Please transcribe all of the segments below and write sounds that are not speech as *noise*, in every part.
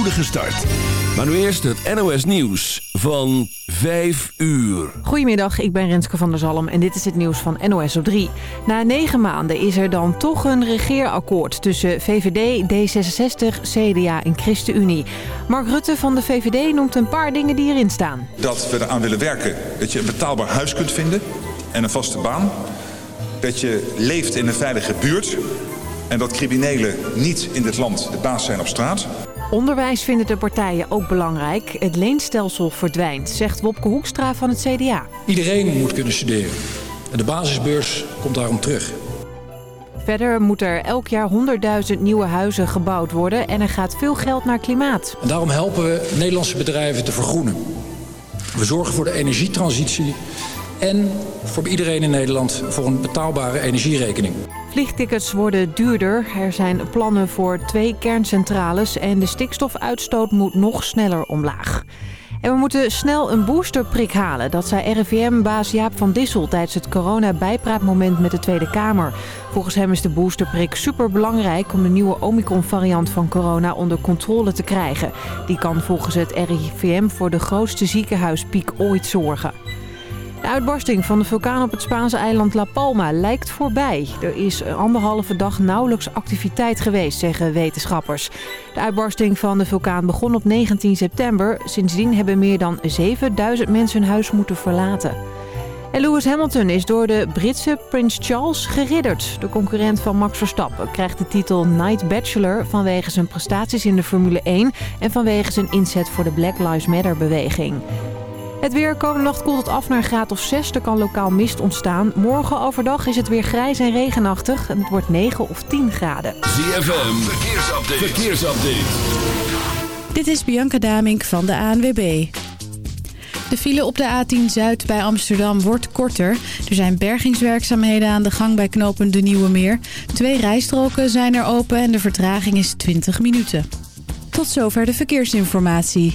spoedige start. Maar nu eerst het NOS Nieuws van 5 uur. Goedemiddag, ik ben Renske van der Zalm en dit is het nieuws van NOS op 3. Na negen maanden is er dan toch een regeerakkoord tussen VVD, D66, CDA en ChristenUnie. Mark Rutte van de VVD noemt een paar dingen die erin staan. Dat we eraan willen werken dat je een betaalbaar huis kunt vinden en een vaste baan. Dat je leeft in een veilige buurt en dat criminelen niet in dit land de baas zijn op straat. Onderwijs vinden de partijen ook belangrijk. Het leenstelsel verdwijnt, zegt Wopke Hoekstra van het CDA. Iedereen moet kunnen studeren. En de basisbeurs komt daarom terug. Verder moet er elk jaar 100.000 nieuwe huizen gebouwd worden en er gaat veel geld naar klimaat. En daarom helpen we Nederlandse bedrijven te vergroenen. We zorgen voor de energietransitie en voor iedereen in Nederland voor een betaalbare energierekening. Vliegtickets worden duurder. Er zijn plannen voor twee kerncentrales en de stikstofuitstoot moet nog sneller omlaag. En we moeten snel een boosterprik halen. Dat zei RIVM-baas Jaap van Dissel tijdens het corona-bijpraatmoment met de Tweede Kamer. Volgens hem is de boosterprik superbelangrijk om de nieuwe Omicron-variant van corona onder controle te krijgen. Die kan volgens het RIVM voor de grootste ziekenhuispiek ooit zorgen. De uitbarsting van de vulkaan op het Spaanse eiland La Palma lijkt voorbij. Er is anderhalve dag nauwelijks activiteit geweest, zeggen wetenschappers. De uitbarsting van de vulkaan begon op 19 september. Sindsdien hebben meer dan 7000 mensen hun huis moeten verlaten. En Lewis Hamilton is door de Britse Prins Charles geridderd. De concurrent van Max Verstappen krijgt de titel Night Bachelor... vanwege zijn prestaties in de Formule 1 en vanwege zijn inzet voor de Black Lives Matter beweging. Het weer komende nacht koelt het af naar een graad of 6. Er kan lokaal mist ontstaan. Morgen overdag is het weer grijs en regenachtig. En het wordt 9 of 10 graden. ZFM, verkeersupdate. verkeersupdate. Dit is Bianca Damink van de ANWB. De file op de A10 Zuid bij Amsterdam wordt korter. Er zijn bergingswerkzaamheden aan de gang bij knopen De Nieuwe Meer. Twee rijstroken zijn er open en de vertraging is 20 minuten. Tot zover de verkeersinformatie.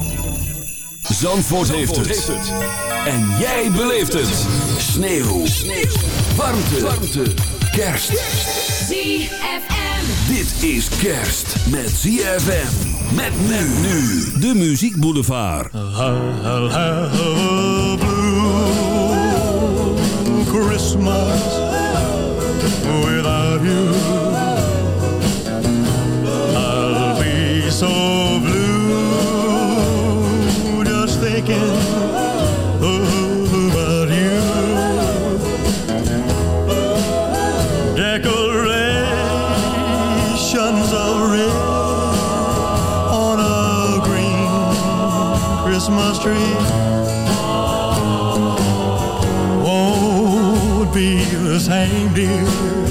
Zandvoort, heeft, het. En jij beleeft het. Sneeuw. Sneeuw. Warmte. Warmte. Kerst. ZFM. Dit is kerst met ZFM. Met men nu. De Muziek Boulevard. I'll have a blue Christmas without you. I'll be so be the same, dear,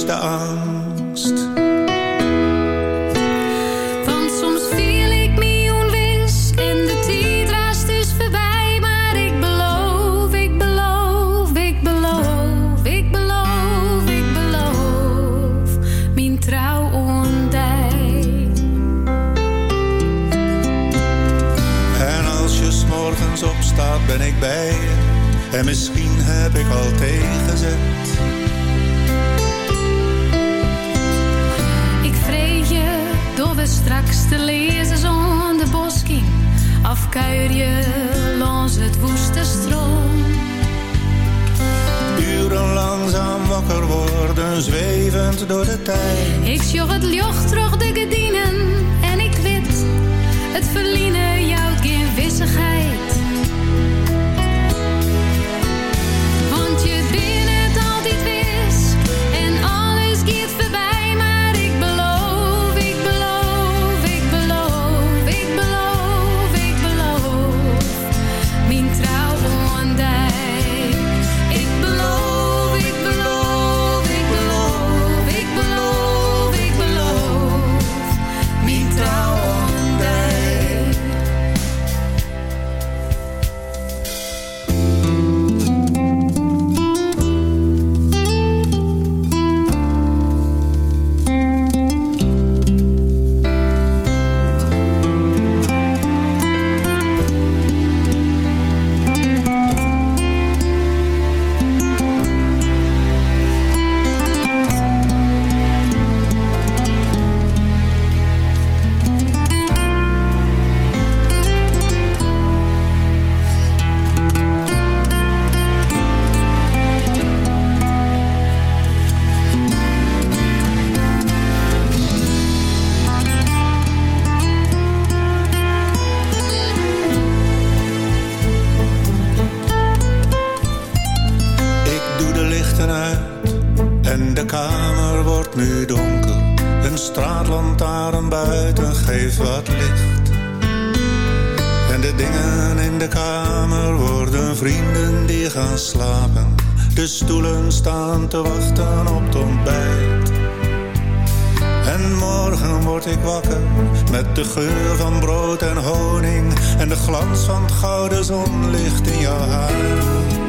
stop. kuier je langs het woeste stroom. Uren langzaam wakker worden, zwevend door de tijd. Ik sjoch het licht terug de gedien. Vrienden die gaan slapen. De stoelen staan te wachten op het ontbijt. En morgen word ik wakker met de geur van brood en honing en de glans van het gouden zonlicht in jouw haar.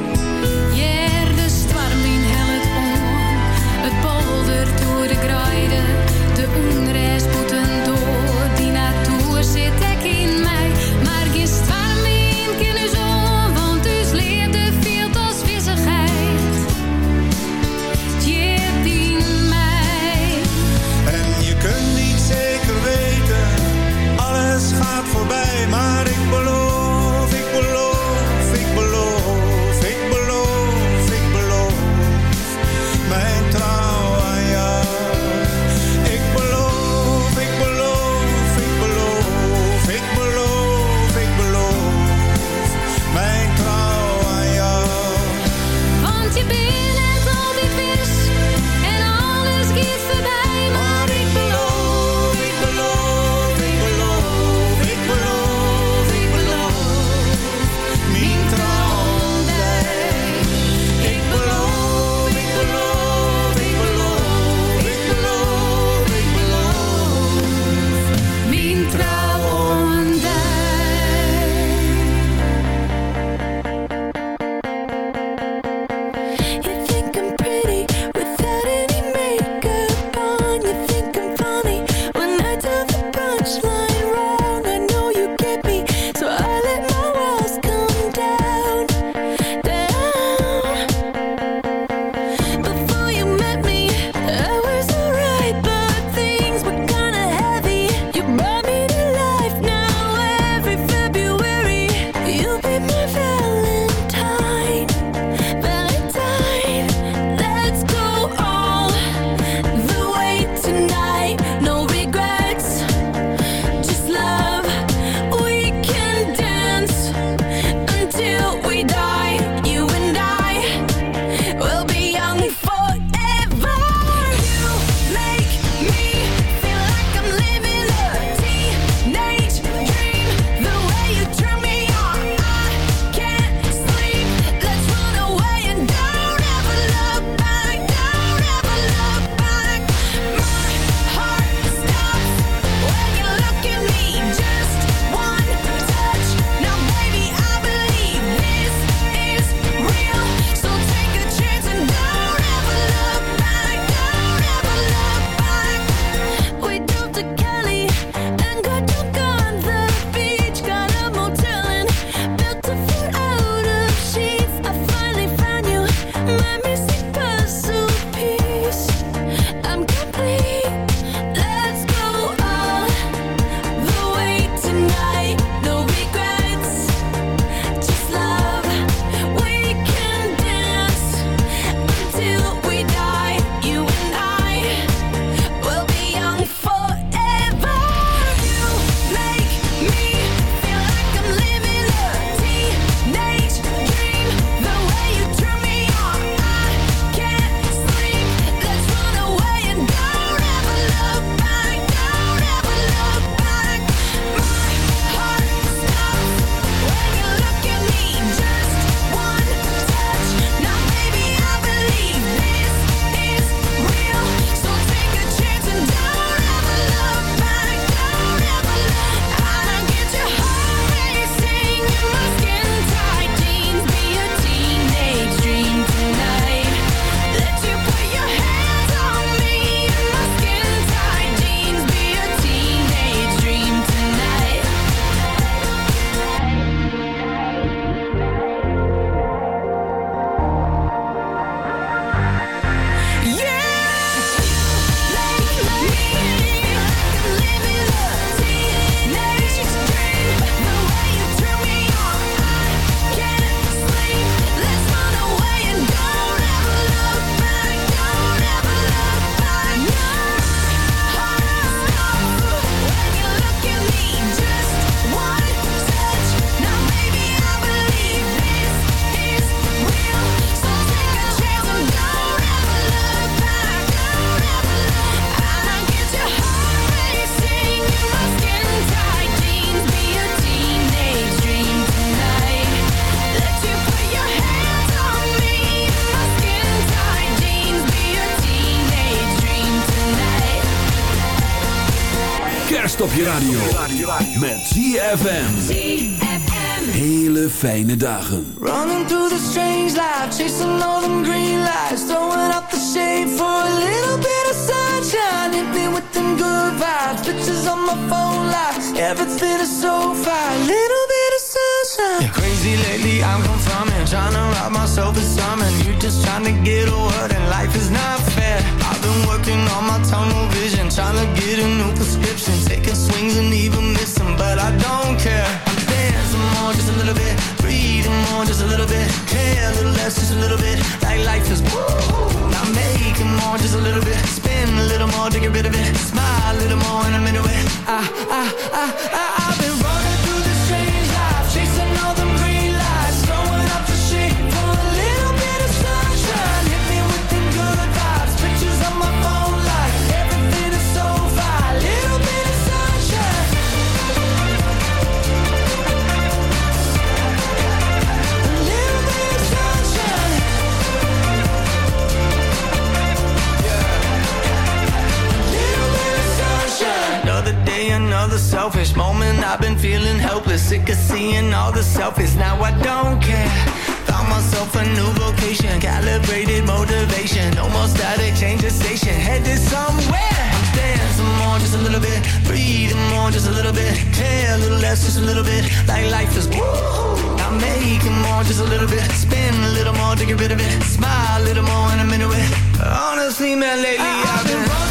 Dagen. Running through the strange life, chasing all them green lights, throwing up the shade for a little bit of sunshine. Hit me with them good vibes, pictures on my phone life, everything is so fine. A little bit of sunshine. Yeah, crazy lately, I'm confirming, trying to rob myself of something. You just trying to get a word, and life is not fair. I've been working on my tunnel vision, trying to get a new prescription, taking swings and even missing, but I don't care. I'm dancing more, just a little bit, more, just a little bit, care a little less, just a little bit, like life is woo. Now making more, just a little bit, spin a little more to get rid of it, smile a little more, and I'm into it. I, I, I, I, I've been running through this strange life, chasing all them green another selfish moment. I've been feeling helpless, sick of seeing all the selfies. Now I don't care. Found myself a new vocation, calibrated motivation. No more static, change the station, headed somewhere. I'm dancing more, just a little bit. Breathing more, just a little bit. Care a little less, just a little bit. Like life is woo. I'm making more, just a little bit. Spin a little more to get rid of it. Smile a little more, and I'm into it. Honestly, man, lately I've been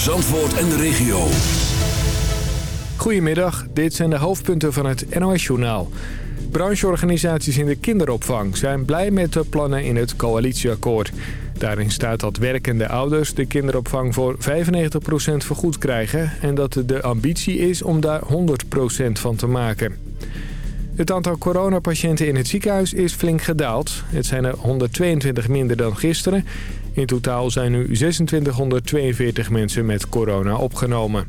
Voor Zandvoort en de regio. Goedemiddag, dit zijn de hoofdpunten van het NOS-journaal. Brancheorganisaties in de kinderopvang zijn blij met de plannen in het coalitieakkoord. Daarin staat dat werkende ouders de kinderopvang voor 95% vergoed krijgen... en dat het de ambitie is om daar 100% van te maken. Het aantal coronapatiënten in het ziekenhuis is flink gedaald. Het zijn er 122 minder dan gisteren. In totaal zijn nu 2642 mensen met corona opgenomen.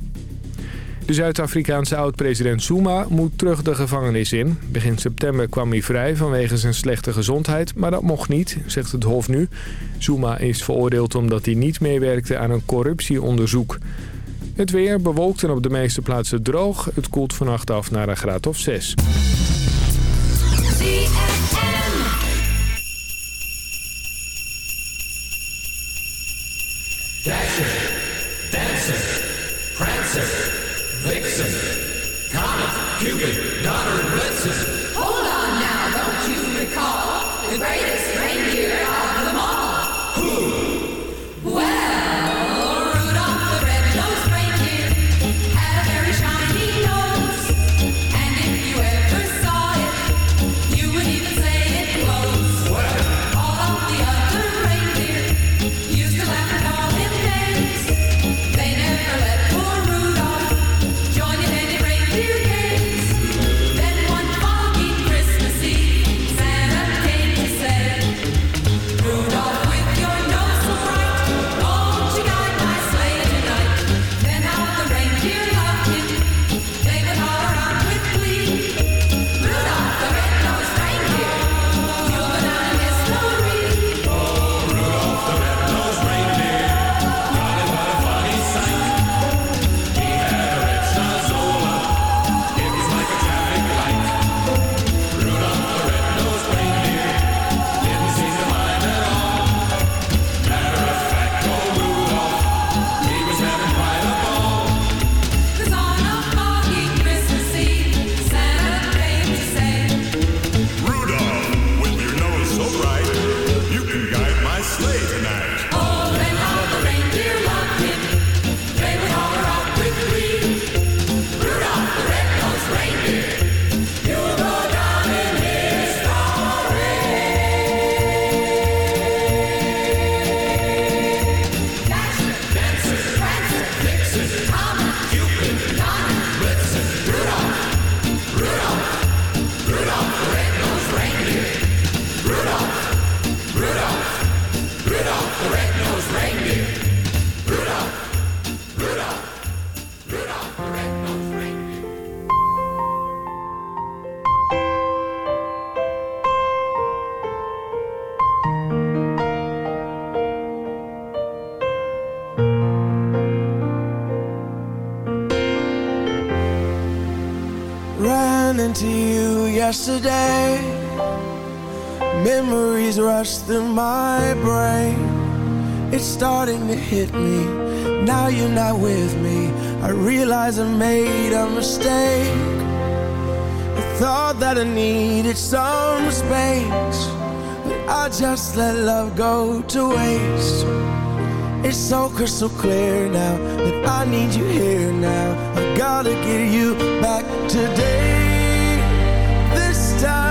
De Zuid-Afrikaanse oud-president Zuma moet terug de gevangenis in. Begin september kwam hij vrij vanwege zijn slechte gezondheid, maar dat mocht niet, zegt het Hof nu. Zuma is veroordeeld omdat hij niet meewerkte aan een corruptieonderzoek. Het weer bewolkt en op de meeste plaatsen droog. Het koelt vannacht af naar een graad of 6. Listening into you yesterday. Memories rush through my brain. It's starting to hit me. Now you're not with me. I realize I made a mistake. I thought that I needed some space. But I just let love go to waste. It's so crystal clear now that I need you here now. I gotta get you back today. This time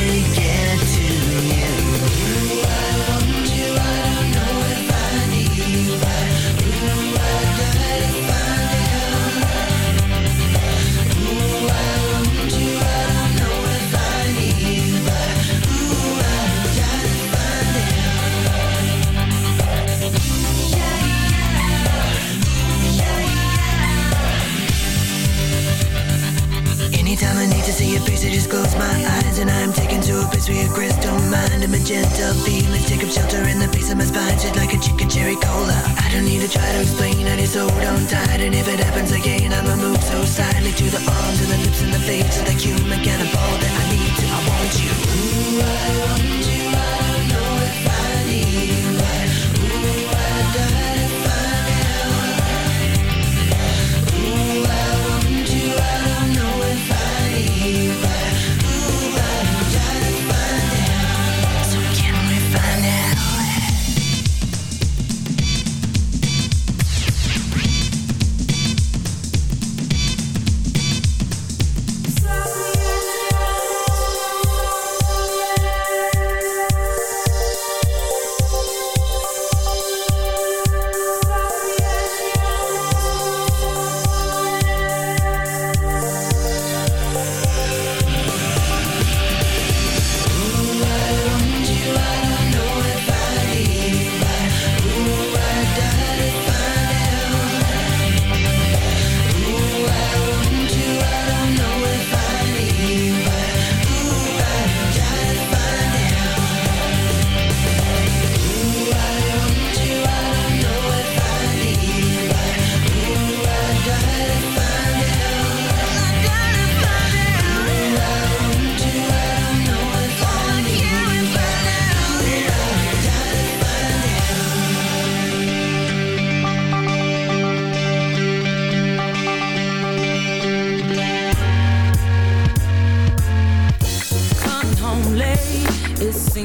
and magenta feelings take up shelter in the base of my spine, shit like a chicken cherry cola. I don't need to try to explain, I just hold on tight, and if it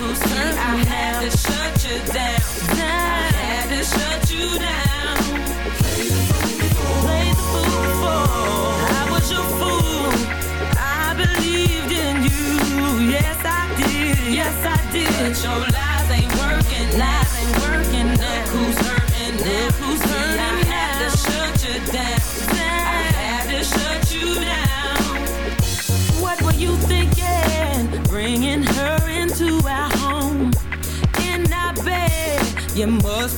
Who's I had to shut you down.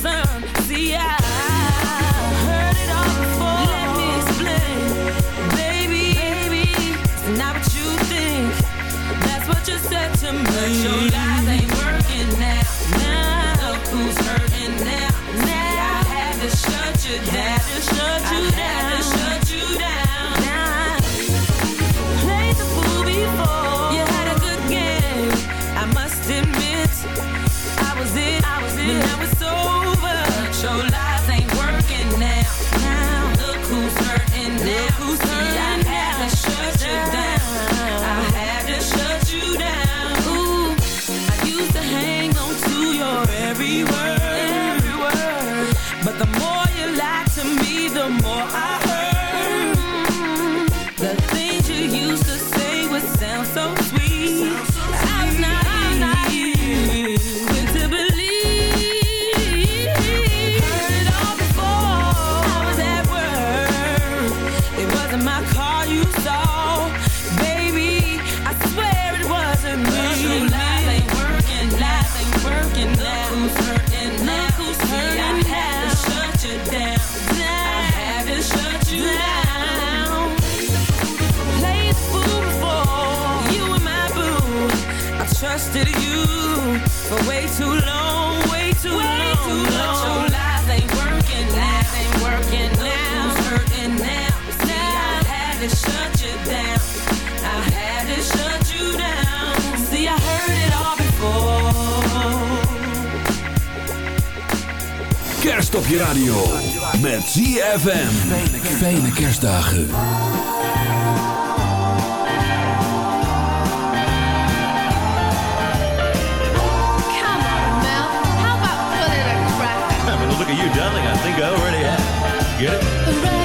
concerned. See, I heard it all before. Let me explain, baby. baby not what you think. That's what you said to me. But your lies ain't working now. Now look who's hurting now. Now I had to shut you down. Had to shut you I down. Kerst op je radio. Met ZFM. Fijne kerstdagen. Come on, Mel. How about putting a cracker? Well, *laughs* look at you, darling. I think I already have. Get it?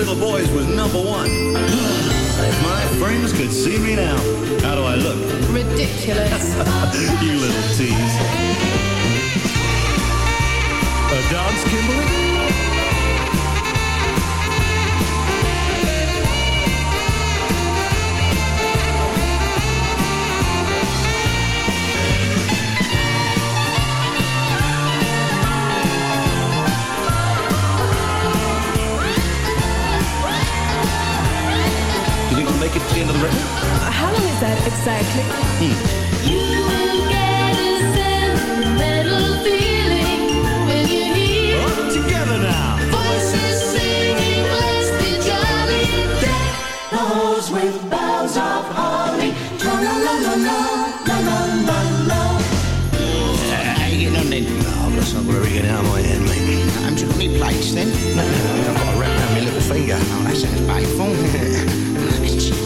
Little Boys was number one. if my friends could see me now, how do I look? Ridiculous. *laughs* you little tease. A dance, Kimberly? The end of the record? How long is that exactly? Hmm. You will get a sentimental feeling when you hear Together now. voices singing, "Let's be jolly." Deck with boughs of holly. La la la la la la la la la. Ah, you getting on then? I've got something to get out my head, mate. Haven't you got any plates then? No, no, I've got a wrap around my little finger. Oh, that sounds painful. *laughs*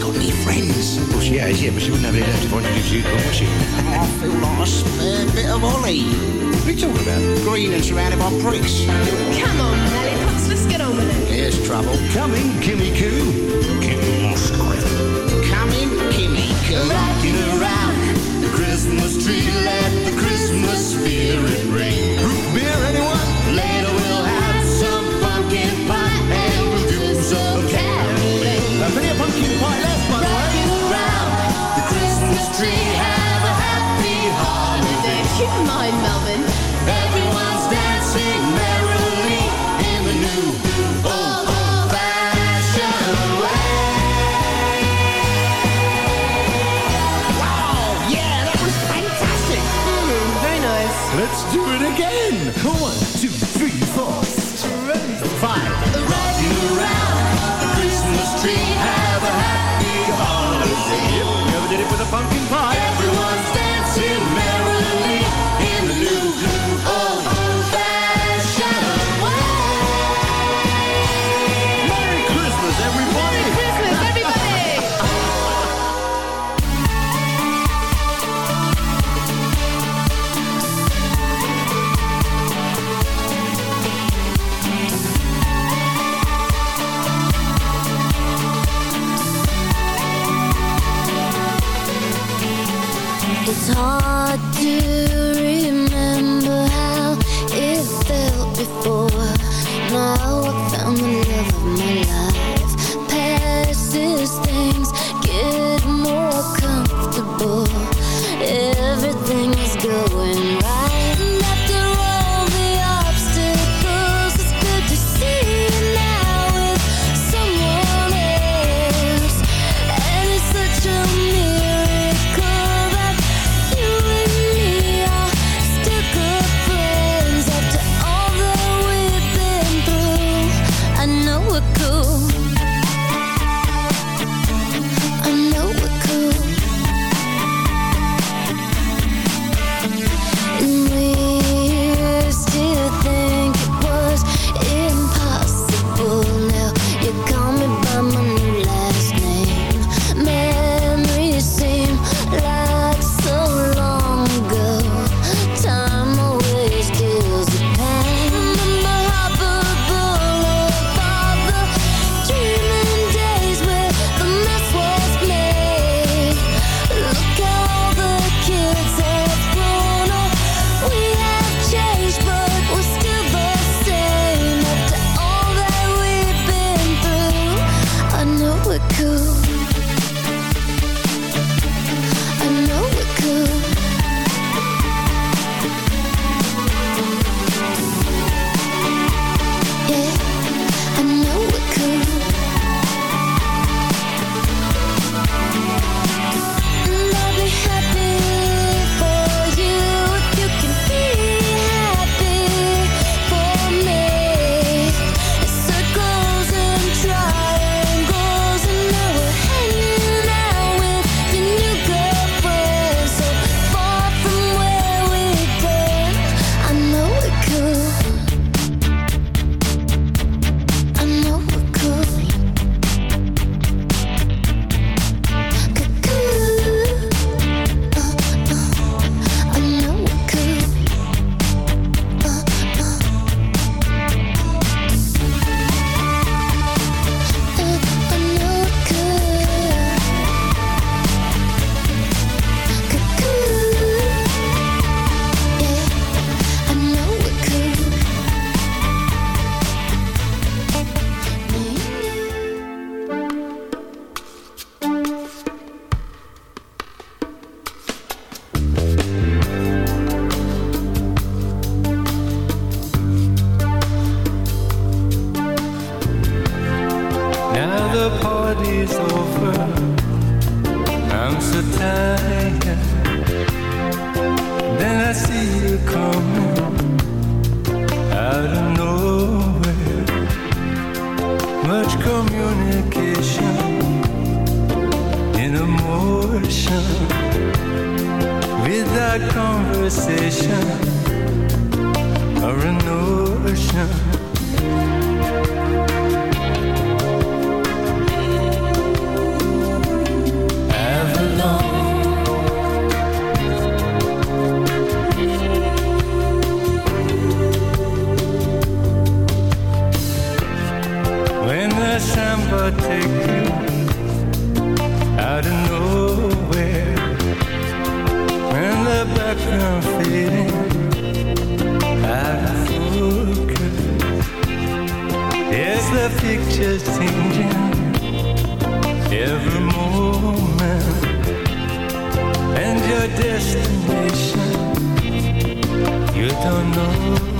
Has she got friends? Well, she has, yeah, but she wouldn't have any left if I introduced you to her, would she? I feel like a spare bit of Ollie. What are you talking about? Green and surrounded by pricks. Come on, Lollipops, let's get on with it. Here's trouble. Coming, Kimmy Coo. Kimmy Musgrave. Coming, Kimmy, come Rocking around the Christmas tree, let the Christmas spirit ring. Root beer, anyone? Later song December take you out of nowhere when the background fading out of focus. Yes, the picture changing every moment, and your destination you don't know.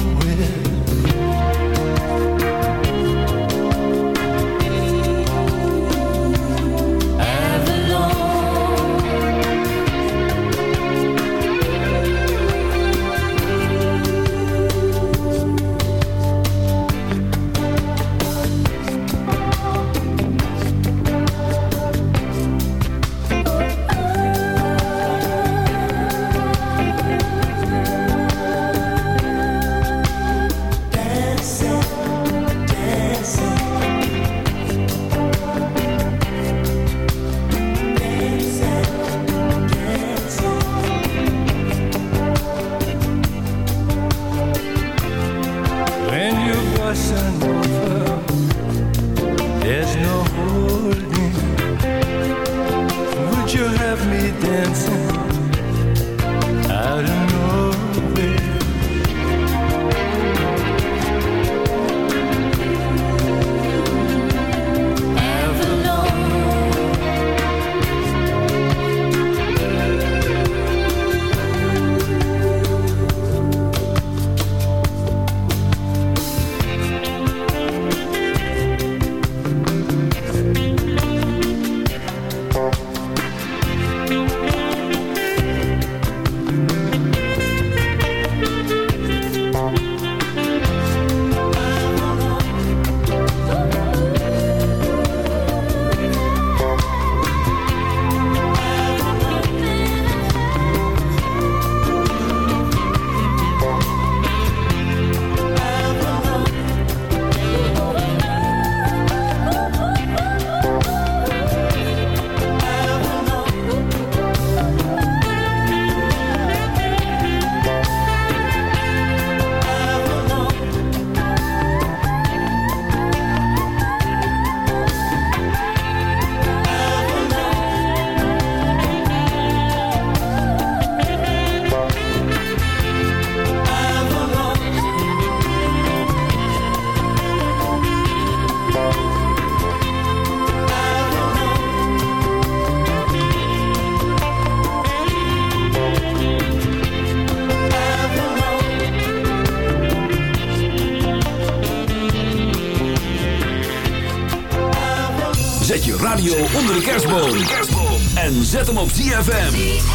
Zet hem op ZFM.